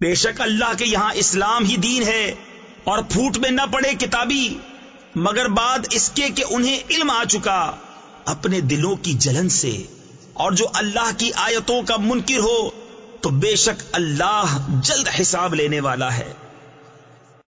بے شک اللہ کے یہاں اسلام ہی دین ہے اور پھوٹ میں نہ پڑے کتابی، مگر بعد اس کے کہ انہیں علم آ چکا اپنے دلوں کی جلن سے۔ اور جو اللہ کی آیتوں کا منکر ہو، تو بے شک اللہ جلد حساب لینے والا ہے۔